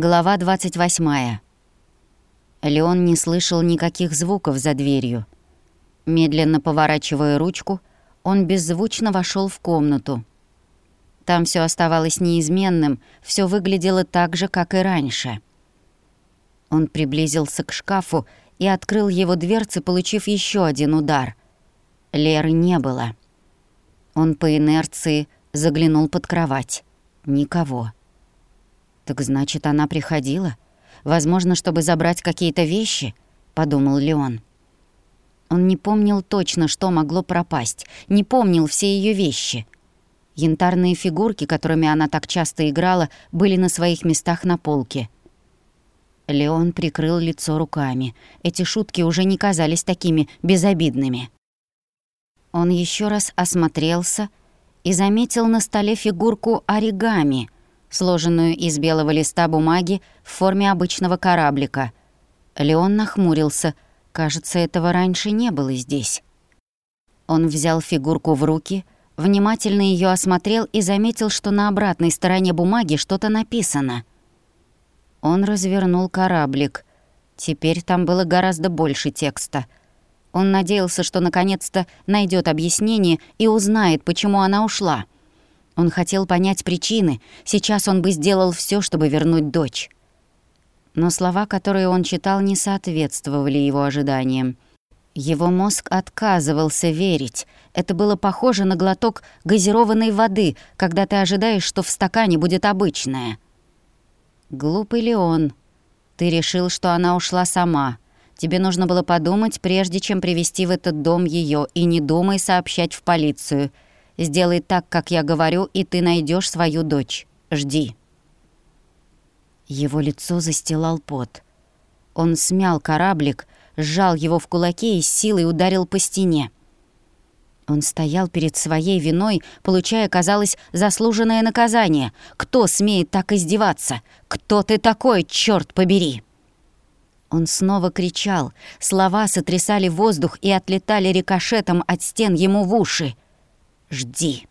Глава 28. Леон не слышал никаких звуков за дверью. Медленно поворачивая ручку, он беззвучно вошел в комнату. Там все оставалось неизменным, все выглядело так же, как и раньше. Он приблизился к шкафу и открыл его дверцы, получив еще один удар. Леры не было. Он по инерции заглянул под кровать. Никого. «Так значит, она приходила? Возможно, чтобы забрать какие-то вещи?» — подумал Леон. Он не помнил точно, что могло пропасть, не помнил все ее вещи. Янтарные фигурки, которыми она так часто играла, были на своих местах на полке. Леон прикрыл лицо руками. Эти шутки уже не казались такими безобидными. Он еще раз осмотрелся и заметил на столе фигурку оригами — сложенную из белого листа бумаги в форме обычного кораблика. Леон нахмурился. Кажется, этого раньше не было здесь. Он взял фигурку в руки, внимательно ее осмотрел и заметил, что на обратной стороне бумаги что-то написано. Он развернул кораблик. Теперь там было гораздо больше текста. Он надеялся, что наконец-то найдет объяснение и узнает, почему она ушла — он хотел понять причины, сейчас он бы сделал все, чтобы вернуть дочь. Но слова, которые он читал, не соответствовали его ожиданиям. Его мозг отказывался верить. Это было похоже на глоток газированной воды, когда ты ожидаешь, что в стакане будет обычное. Глупый ли он? Ты решил, что она ушла сама. Тебе нужно было подумать, прежде чем привести в этот дом ее, и не думай сообщать в полицию — Сделай так, как я говорю, и ты найдешь свою дочь. Жди». Его лицо застилал пот. Он смял кораблик, сжал его в кулаке и с силой ударил по стене. Он стоял перед своей виной, получая, казалось, заслуженное наказание. Кто смеет так издеваться? Кто ты такой, черт побери? Он снова кричал. Слова сотрясали воздух и отлетали рикошетом от стен ему в уши. «Жди».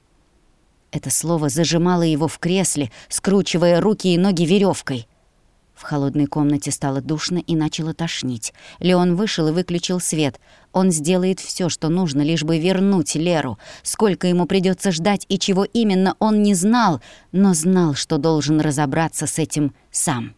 Это слово зажимало его в кресле, скручивая руки и ноги веревкой. В холодной комнате стало душно и начало тошнить. Леон вышел и выключил свет. Он сделает все, что нужно, лишь бы вернуть Леру. Сколько ему придется ждать и чего именно он не знал, но знал, что должен разобраться с этим сам.